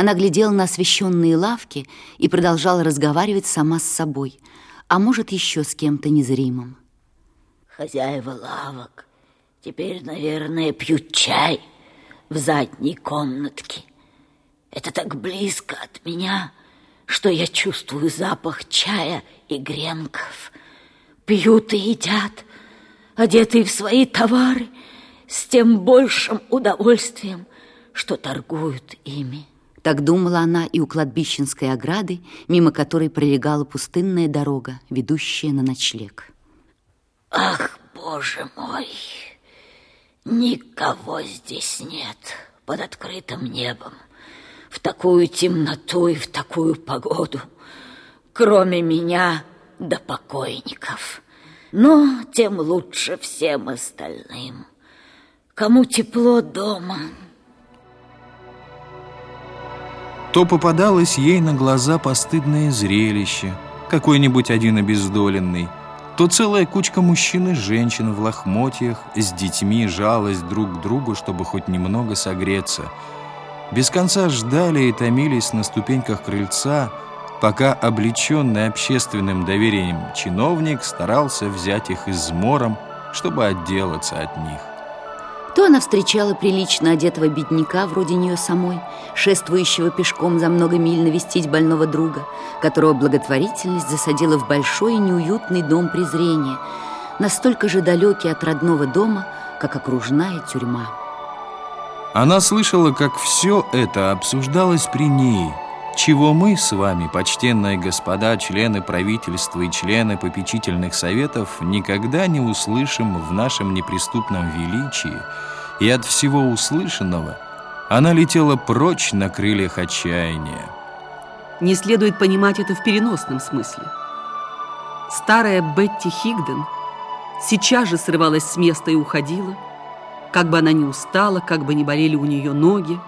Она глядела на освещенные лавки и продолжала разговаривать сама с собой, а может, еще с кем-то незримым. Хозяева лавок теперь, наверное, пьют чай в задней комнатке. Это так близко от меня, что я чувствую запах чая и гренков. Пьют и едят, одетые в свои товары, с тем большим удовольствием, что торгуют ими. Так думала она и у кладбищенской ограды, мимо которой пролегала пустынная дорога, ведущая на ночлег. Ах, боже мой, никого здесь нет под открытым небом в такую темноту и в такую погоду, кроме меня да покойников. Но тем лучше всем остальным. Кому тепло дома. То попадалось ей на глаза постыдное зрелище, какой-нибудь один обездоленный, то целая кучка мужчин и женщин в лохмотьях с детьми жалость друг к другу, чтобы хоть немного согреться – без конца ждали и томились на ступеньках крыльца, пока облеченный общественным доверием чиновник старался взять их измором, чтобы отделаться от них. То она встречала прилично одетого бедняка, вроде нее самой, шествующего пешком за много миль навестить больного друга, которого благотворительность засадила в большой и неуютный дом презрения, настолько же далекий от родного дома, как окружная тюрьма. Она слышала, как все это обсуждалось при ней, чего мы с вами, почтенные господа, члены правительства и члены попечительных советов, никогда не услышим в нашем неприступном величии, и от всего услышанного она летела прочь на крыльях отчаяния. Не следует понимать это в переносном смысле. Старая Бетти Хигден сейчас же срывалась с места и уходила – как бы она ни устала, как бы ни болели у нее ноги,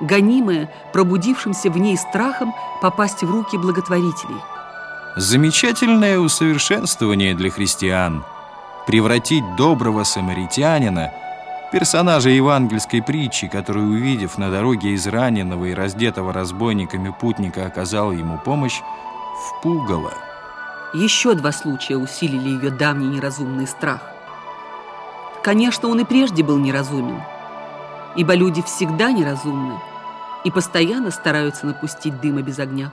гонимая пробудившимся в ней страхом попасть в руки благотворителей. Замечательное усовершенствование для христиан – превратить доброго самаритянина, персонажа евангельской притчи, который, увидев на дороге израненного и раздетого разбойниками путника, оказал ему помощь, в пугало. Еще два случая усилили ее давний неразумный страх – Конечно, он и прежде был неразумен, ибо люди всегда неразумны и постоянно стараются напустить дыма без огня.